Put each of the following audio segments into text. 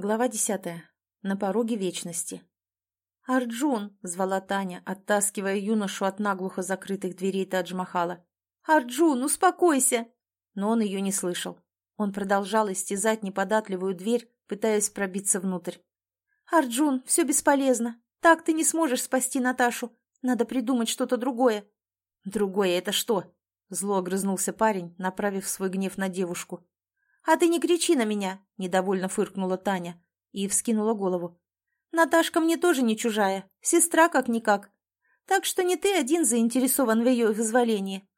Глава десятая. На пороге вечности. «Арджун!» — звала Таня, оттаскивая юношу от наглухо закрытых дверей Тадж-Махала. «Арджун, успокойся!» Но он ее не слышал. Он продолжал истязать неподатливую дверь, пытаясь пробиться внутрь. «Арджун, все бесполезно. Так ты не сможешь спасти Наташу. Надо придумать что-то другое». «Другое это что?» — зло огрызнулся парень, направив свой гнев на девушку. «А ты не кричи на меня!» — недовольно фыркнула Таня и вскинула голову. «Наташка мне тоже не чужая, сестра как-никак. Так что не ты один заинтересован в ее вызволении».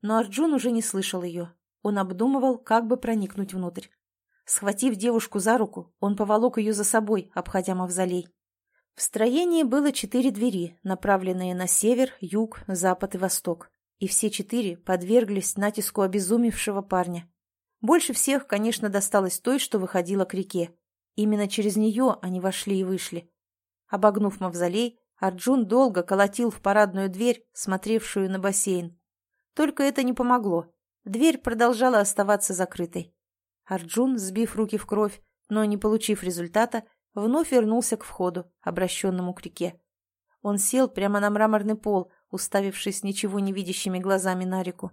Но Арджун уже не слышал ее. Он обдумывал, как бы проникнуть внутрь. Схватив девушку за руку, он поволок ее за собой, обходя мавзолей. В строении было четыре двери, направленные на север, юг, запад и восток. И все четыре подверглись натиску обезумевшего парня. Больше всех, конечно, досталось той, что выходила к реке. Именно через нее они вошли и вышли. Обогнув мавзолей, Арджун долго колотил в парадную дверь, смотревшую на бассейн. Только это не помогло. Дверь продолжала оставаться закрытой. Арджун, сбив руки в кровь, но не получив результата, вновь вернулся к входу, обращенному к реке. Он сел прямо на мраморный пол, уставившись ничего не видящими глазами на реку.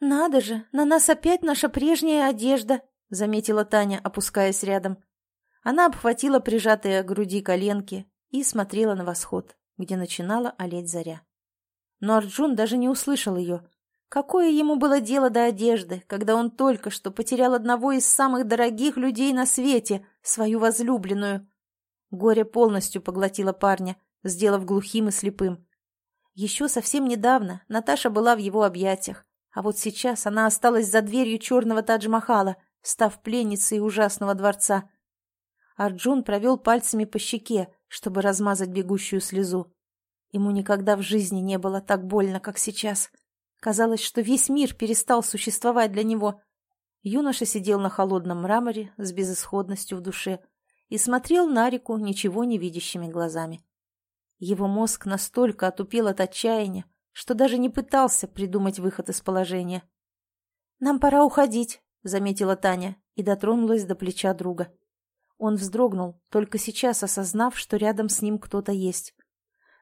«Надо же, на нас опять наша прежняя одежда», — заметила Таня, опускаясь рядом. Она обхватила прижатые к груди коленки и смотрела на восход, где начинала олеть заря. Но Арджун даже не услышал ее. Какое ему было дело до одежды, когда он только что потерял одного из самых дорогих людей на свете, свою возлюбленную? Горе полностью поглотило парня, сделав глухим и слепым. Еще совсем недавно Наташа была в его объятиях, а вот сейчас она осталась за дверью черного Тадж-Махала, став пленницей ужасного дворца. Арджун провел пальцами по щеке, чтобы размазать бегущую слезу. Ему никогда в жизни не было так больно, как сейчас. Казалось, что весь мир перестал существовать для него. Юноша сидел на холодном мраморе с безысходностью в душе и смотрел на реку ничего не видящими глазами. Его мозг настолько отупел от отчаяния, что даже не пытался придумать выход из положения. «Нам пора уходить», — заметила Таня и дотронулась до плеча друга. Он вздрогнул, только сейчас осознав, что рядом с ним кто-то есть.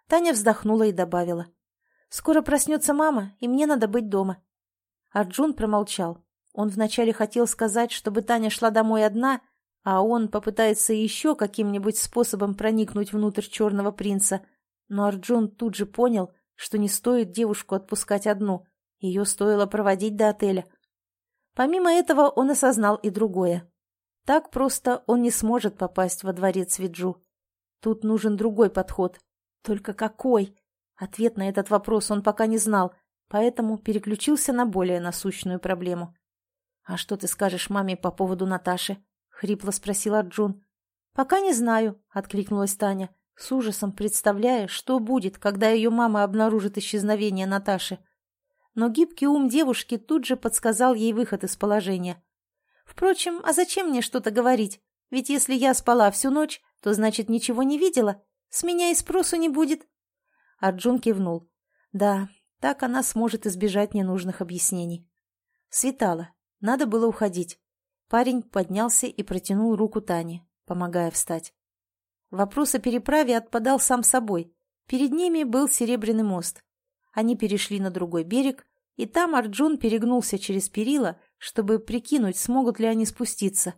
Таня вздохнула и добавила. «Скоро проснется мама, и мне надо быть дома». Арджун промолчал. Он вначале хотел сказать, чтобы Таня шла домой одна, а он попытается еще каким-нибудь способом проникнуть внутрь черного принца. Но Арджун тут же понял, что не стоит девушку отпускать одну, ее стоило проводить до отеля. Помимо этого он осознал и другое. Так просто он не сможет попасть во дворец Виджу. Тут нужен другой подход. Только какой? Ответ на этот вопрос он пока не знал, поэтому переключился на более насущную проблему. «А что ты скажешь маме по поводу Наташи?» — хрипло спросил Арджун. «Пока не знаю», — откликнулась Таня с ужасом представляя, что будет, когда ее мама обнаружит исчезновение Наташи. Но гибкий ум девушки тут же подсказал ей выход из положения. «Впрочем, а зачем мне что-то говорить? Ведь если я спала всю ночь, то значит ничего не видела. С меня и спросу не будет». Арджун кивнул. «Да, так она сможет избежать ненужных объяснений». Светало. Надо было уходить. Парень поднялся и протянул руку Тане, помогая встать. Вопрос о переправе отпадал сам собой. Перед ними был Серебряный мост. Они перешли на другой берег, и там Арджун перегнулся через перила, чтобы прикинуть, смогут ли они спуститься.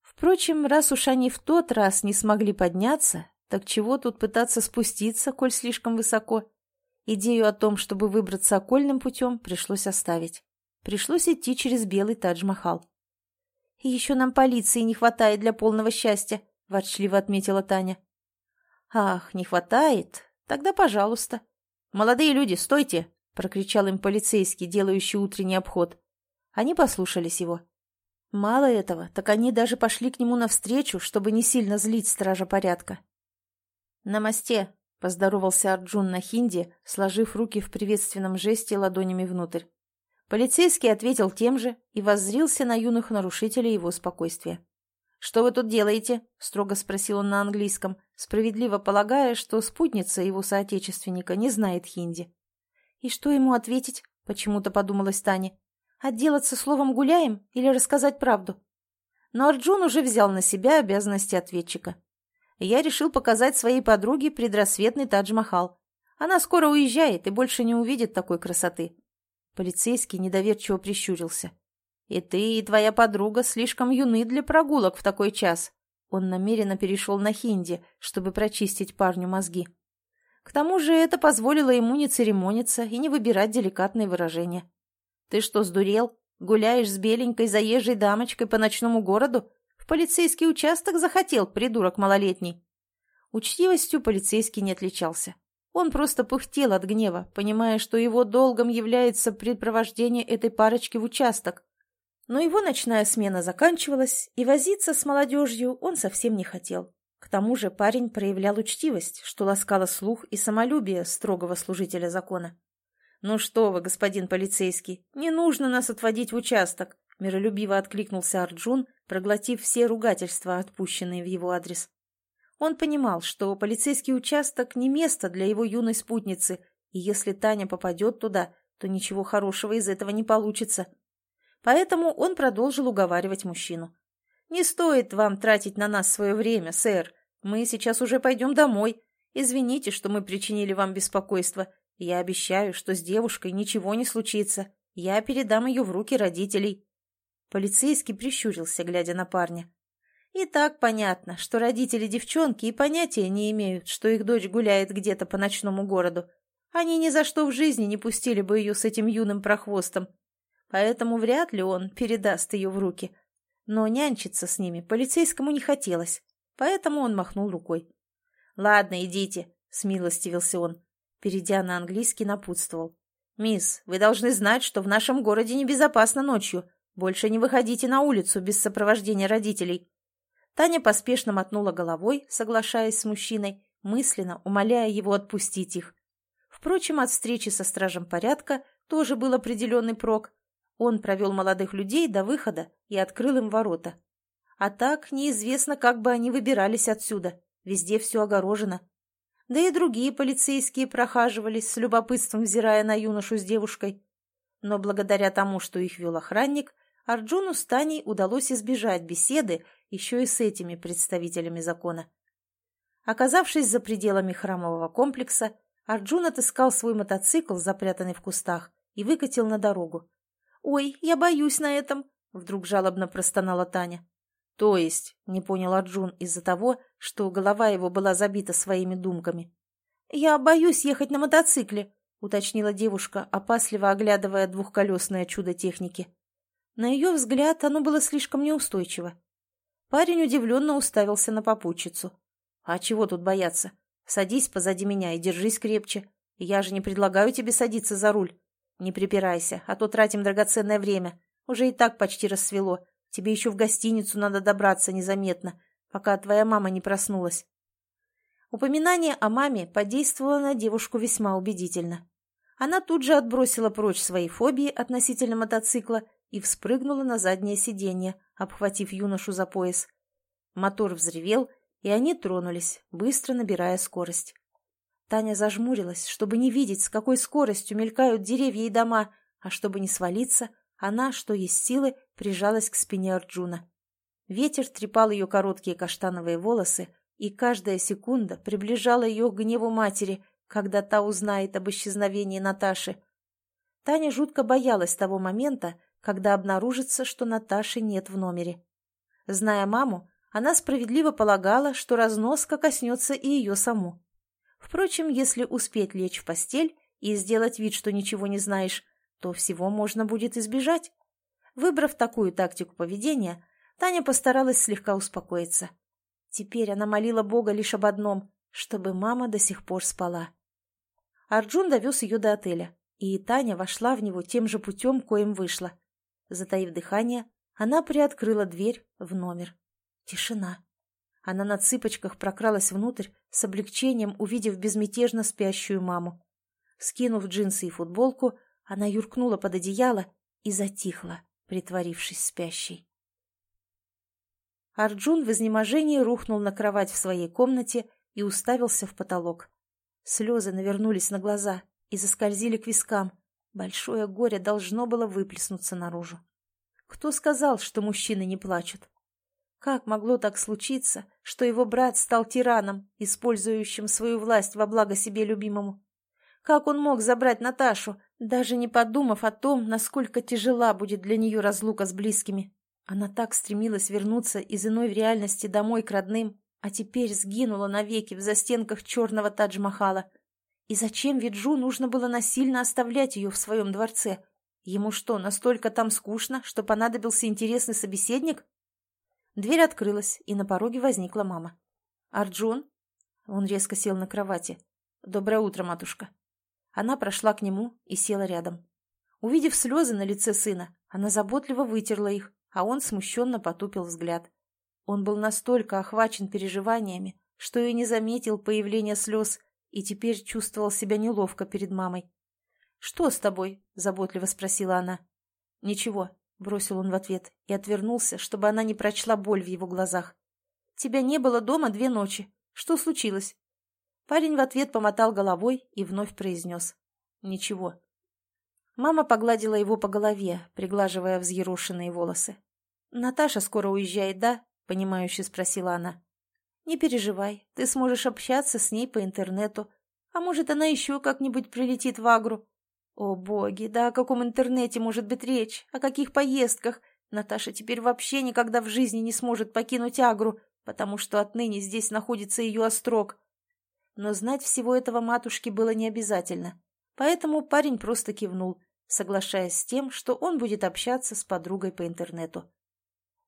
Впрочем, раз уж они в тот раз не смогли подняться, так чего тут пытаться спуститься, коль слишком высоко? Идею о том, чтобы выбраться окольным путем, пришлось оставить. Пришлось идти через белый Тадж-Махал. «И еще нам полиции не хватает для полного счастья», — ворчливо отметила Таня. «Ах, не хватает? Тогда пожалуйста». «Молодые люди, стойте!» — прокричал им полицейский, делающий утренний обход. Они послушались его. Мало этого, так они даже пошли к нему навстречу, чтобы не сильно злить стража порядка. «Намасте!» — поздоровался Арджун на хинди, сложив руки в приветственном жесте ладонями внутрь. Полицейский ответил тем же и воззрился на юных нарушителей его спокойствия. «Что вы тут делаете?» — строго спросил он на английском, справедливо полагая, что спутница его соотечественника не знает хинди. «И что ему ответить?» — почему-то подумалась Таня. «Отделаться словом «гуляем» или рассказать правду?» Но Арджун уже взял на себя обязанности ответчика. Я решил показать своей подруге предрассветный Тадж-Махал. Она скоро уезжает и больше не увидит такой красоты. Полицейский недоверчиво прищурился. «И ты, и твоя подруга слишком юны для прогулок в такой час». Он намеренно перешел на хинди, чтобы прочистить парню мозги. К тому же это позволило ему не церемониться и не выбирать деликатные выражения. «Ты что, сдурел? Гуляешь с беленькой заезжей дамочкой по ночному городу? В полицейский участок захотел, придурок малолетний?» Учтивостью полицейский не отличался. Он просто пыхтел от гнева, понимая, что его долгом является предпровождение этой парочки в участок. Но его ночная смена заканчивалась, и возиться с молодежью он совсем не хотел. К тому же парень проявлял учтивость, что ласкало слух и самолюбие строгого служителя закона. «Ну что вы, господин полицейский, не нужно нас отводить в участок», миролюбиво откликнулся Арджун, проглотив все ругательства, отпущенные в его адрес. Он понимал, что полицейский участок не место для его юной спутницы, и если Таня попадет туда, то ничего хорошего из этого не получится. Поэтому он продолжил уговаривать мужчину. «Не стоит вам тратить на нас свое время, сэр. Мы сейчас уже пойдем домой. Извините, что мы причинили вам беспокойство. Я обещаю, что с девушкой ничего не случится. Я передам ее в руки родителей». Полицейский прищурился, глядя на парня. И так понятно, что родители девчонки и понятия не имеют, что их дочь гуляет где-то по ночному городу. Они ни за что в жизни не пустили бы ее с этим юным прохвостом. Поэтому вряд ли он передаст ее в руки. Но нянчиться с ними полицейскому не хотелось, поэтому он махнул рукой. «Ладно, идите», — смилостивился он. Перейдя на английский, напутствовал. «Мисс, вы должны знать, что в нашем городе небезопасно ночью. Больше не выходите на улицу без сопровождения родителей. Таня поспешно мотнула головой, соглашаясь с мужчиной, мысленно умоляя его отпустить их. Впрочем, от встречи со стражем порядка тоже был определенный прок. Он провел молодых людей до выхода и открыл им ворота. А так неизвестно, как бы они выбирались отсюда. Везде все огорожено. Да и другие полицейские прохаживались, с любопытством взирая на юношу с девушкой. Но благодаря тому, что их вел охранник, Арджуну с Таней удалось избежать беседы еще и с этими представителями закона. Оказавшись за пределами храмового комплекса, Арджун отыскал свой мотоцикл, запрятанный в кустах, и выкатил на дорогу. «Ой, я боюсь на этом!» — вдруг жалобно простонала Таня. «То есть?» — не понял Арджун из-за того, что голова его была забита своими думками. «Я боюсь ехать на мотоцикле», — уточнила девушка, опасливо оглядывая двухколесное чудо техники. На ее взгляд оно было слишком неустойчиво. Парень удивленно уставился на попутчицу. «А чего тут бояться? Садись позади меня и держись крепче. Я же не предлагаю тебе садиться за руль. Не припирайся, а то тратим драгоценное время. Уже и так почти рассвело. Тебе еще в гостиницу надо добраться незаметно, пока твоя мама не проснулась». Упоминание о маме подействовало на девушку весьма убедительно. Она тут же отбросила прочь свои фобии относительно мотоцикла и вспрыгнула на заднее сиденье, обхватив юношу за пояс. Мотор взревел, и они тронулись, быстро набирая скорость. Таня зажмурилась, чтобы не видеть, с какой скоростью мелькают деревья и дома, а чтобы не свалиться, она, что есть силы, прижалась к спине Арджуна. Ветер трепал ее короткие каштановые волосы, и каждая секунда приближала ее к гневу матери, когда та узнает об исчезновении Наташи. Таня жутко боялась того момента, когда обнаружится, что Наташи нет в номере. Зная маму, она справедливо полагала, что разноска коснется и ее саму. Впрочем, если успеть лечь в постель и сделать вид, что ничего не знаешь, то всего можно будет избежать. Выбрав такую тактику поведения, Таня постаралась слегка успокоиться. Теперь она молила Бога лишь об одном, чтобы мама до сих пор спала. Арджун довез ее до отеля, и Таня вошла в него тем же путем, коим вышла. Затаив дыхание, она приоткрыла дверь в номер. Тишина. Она на цыпочках прокралась внутрь, с облегчением увидев безмятежно спящую маму. Скинув джинсы и футболку, она юркнула под одеяло и затихла, притворившись спящей. Арджун в изнеможении рухнул на кровать в своей комнате и уставился в потолок. Слезы навернулись на глаза и заскользили к вискам, Большое горе должно было выплеснуться наружу. Кто сказал, что мужчины не плачут? Как могло так случиться, что его брат стал тираном, использующим свою власть во благо себе любимому? Как он мог забрать Наташу, даже не подумав о том, насколько тяжела будет для нее разлука с близкими? Она так стремилась вернуться из иной реальности домой к родным, а теперь сгинула навеки в застенках черного Тадж-Махала. И зачем Виджу нужно было насильно оставлять ее в своем дворце? Ему что, настолько там скучно, что понадобился интересный собеседник? Дверь открылась, и на пороге возникла мама. «Арджун?» Он резко сел на кровати. «Доброе утро, матушка». Она прошла к нему и села рядом. Увидев слезы на лице сына, она заботливо вытерла их, а он смущенно потупил взгляд. Он был настолько охвачен переживаниями, что и не заметил появления слез и теперь чувствовал себя неловко перед мамой. «Что с тобой?» – заботливо спросила она. «Ничего», – бросил он в ответ и отвернулся, чтобы она не прочла боль в его глазах. «Тебя не было дома две ночи. Что случилось?» Парень в ответ помотал головой и вновь произнес. «Ничего». Мама погладила его по голове, приглаживая взъерошенные волосы. «Наташа скоро уезжает, да?» — понимающе спросила она. «Не переживай, ты сможешь общаться с ней по интернету. А может, она еще как-нибудь прилетит в Агру?» «О, боги, да о каком интернете может быть речь? О каких поездках? Наташа теперь вообще никогда в жизни не сможет покинуть Агру, потому что отныне здесь находится ее острог. Но знать всего этого матушке было не обязательно, поэтому парень просто кивнул, соглашаясь с тем, что он будет общаться с подругой по интернету.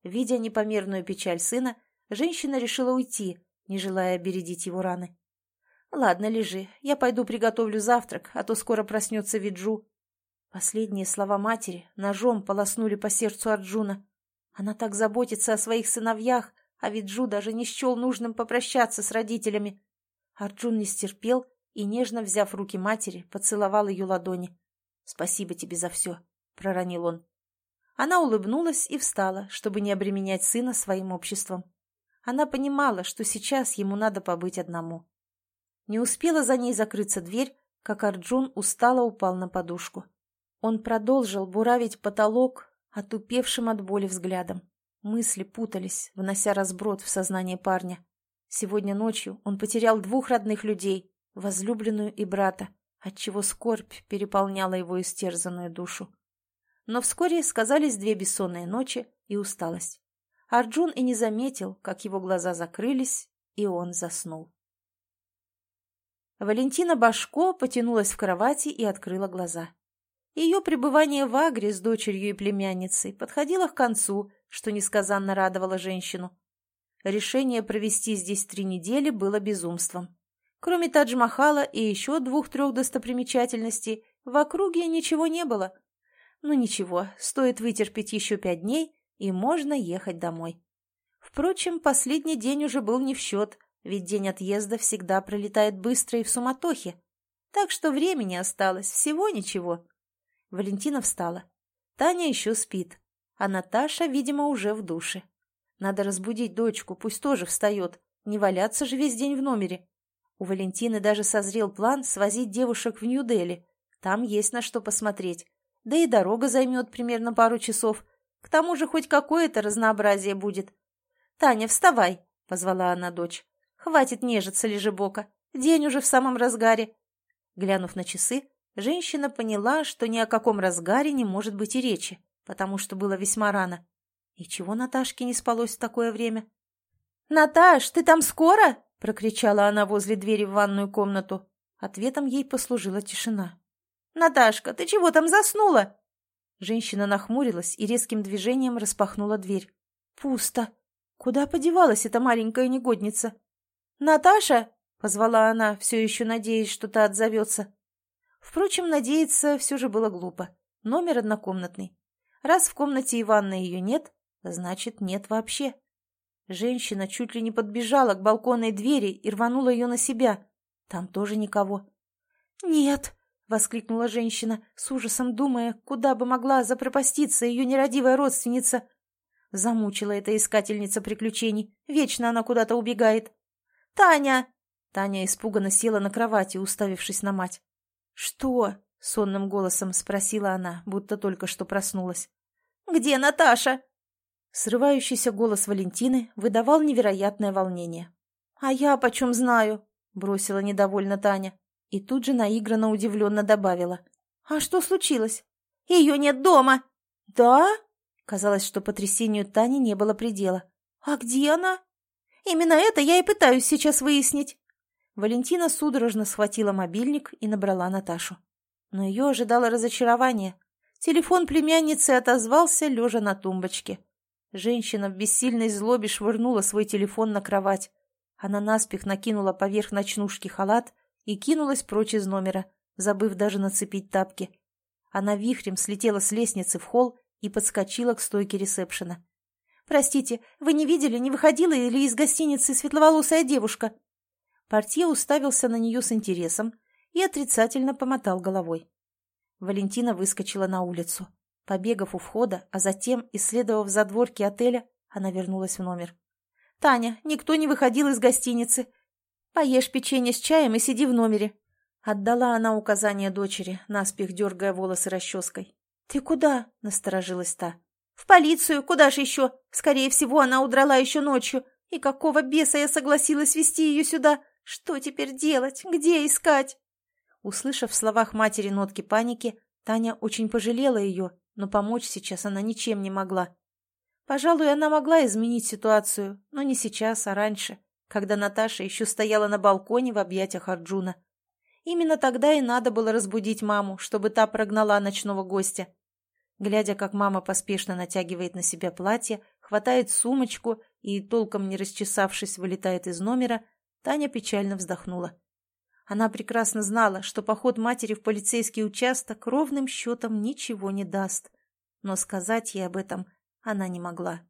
Видя непомерную печаль сына, женщина решила уйти, не желая бередить его раны. «Ладно, лежи, я пойду приготовлю завтрак, а то скоро проснется Виджу». Последние слова матери ножом полоснули по сердцу Арджуна. Она так заботится о своих сыновьях, а Виджу даже не счел нужным попрощаться с родителями. Арджун не стерпел и, нежно взяв руки матери, поцеловал ее ладони. «Спасибо тебе за все», — проронил он. Она улыбнулась и встала, чтобы не обременять сына своим обществом. Она понимала, что сейчас ему надо побыть одному. Не успела за ней закрыться дверь, как Арджун устало упал на подушку. Он продолжил буравить потолок, отупевшим от боли взглядом. Мысли путались, внося разброд в сознание парня. Сегодня ночью он потерял двух родных людей, возлюбленную и брата, отчего скорбь переполняла его истерзанную душу. Но вскоре сказались две бессонные ночи и усталость. Арджун и не заметил, как его глаза закрылись, и он заснул. Валентина Башко потянулась в кровати и открыла глаза. Ее пребывание в Агре с дочерью и племянницей подходило к концу, что несказанно радовало женщину. Решение провести здесь три недели было безумством. Кроме Тадж-Махала и еще двух-трех достопримечательностей, в округе ничего не было. Ну ничего, стоит вытерпеть еще пять дней, и можно ехать домой. Впрочем, последний день уже был не в счет, ведь день отъезда всегда пролетает быстро и в суматохе. Так что времени осталось всего ничего. Валентина встала. Таня еще спит, а Наташа, видимо, уже в душе. Надо разбудить дочку, пусть тоже встает. Не валяться же весь день в номере. У Валентины даже созрел план свозить девушек в Нью-Дели. Там есть на что посмотреть. Да и дорога займет примерно пару часов. К тому же хоть какое-то разнообразие будет. «Таня, вставай!» — позвала она дочь. «Хватит нежиться, лежебока. День уже в самом разгаре». Глянув на часы, женщина поняла, что ни о каком разгаре не может быть и речи, потому что было весьма рано. И чего Наташке не спалось в такое время? «Наташ, ты там скоро?» — прокричала она возле двери в ванную комнату. Ответом ей послужила тишина. «Наташка, ты чего там заснула?» Женщина нахмурилась и резким движением распахнула дверь. «Пусто. Куда подевалась эта маленькая негодница?» «Наташа!» — позвала она, все еще надеясь, что та отзовется. Впрочем, надеяться все же было глупо. Номер однокомнатный. Раз в комнате и ванной ее нет, Значит, нет вообще. Женщина чуть ли не подбежала к балконной двери и рванула ее на себя. Там тоже никого. «Нет!» — воскликнула женщина, с ужасом думая, куда бы могла запропаститься ее нерадивая родственница. Замучила эта искательница приключений. Вечно она куда-то убегает. «Таня!» Таня испуганно села на кровати, уставившись на мать. «Что?» — сонным голосом спросила она, будто только что проснулась. «Где Наташа?» Срывающийся голос Валентины выдавал невероятное волнение. «А я почем знаю?» — бросила недовольно Таня. И тут же наигранно удивленно добавила. «А что случилось?» «Ее нет дома!» «Да?» Казалось, что потрясению Тани не было предела. «А где она?» «Именно это я и пытаюсь сейчас выяснить». Валентина судорожно схватила мобильник и набрала Наташу. Но ее ожидало разочарование. Телефон племянницы отозвался, лежа на тумбочке. Женщина в бессильной злобе швырнула свой телефон на кровать. Она наспех накинула поверх ночнушки халат и кинулась прочь из номера, забыв даже нацепить тапки. Она вихрем слетела с лестницы в холл и подскочила к стойке ресепшена. «Простите, вы не видели, не выходила или из гостиницы светловолосая девушка?» Портье уставился на нее с интересом и отрицательно помотал головой. Валентина выскочила на улицу. Побегав у входа, а затем, исследовав задворки отеля, она вернулась в номер. «Таня, никто не выходил из гостиницы. Поешь печенье с чаем и сиди в номере». Отдала она указание дочери, наспех дергая волосы расческой. «Ты куда?» — насторожилась та. «В полицию, куда же еще? Скорее всего, она удрала еще ночью. И какого беса я согласилась вести ее сюда? Что теперь делать? Где искать?» Услышав в словах матери нотки паники, Таня очень пожалела ее но помочь сейчас она ничем не могла. Пожалуй, она могла изменить ситуацию, но не сейчас, а раньше, когда Наташа еще стояла на балконе в объятиях Арджуна. Именно тогда и надо было разбудить маму, чтобы та прогнала ночного гостя. Глядя, как мама поспешно натягивает на себя платье, хватает сумочку и, толком не расчесавшись, вылетает из номера, Таня печально вздохнула. Она прекрасно знала, что поход матери в полицейский участок ровным счетом ничего не даст. Но сказать ей об этом она не могла.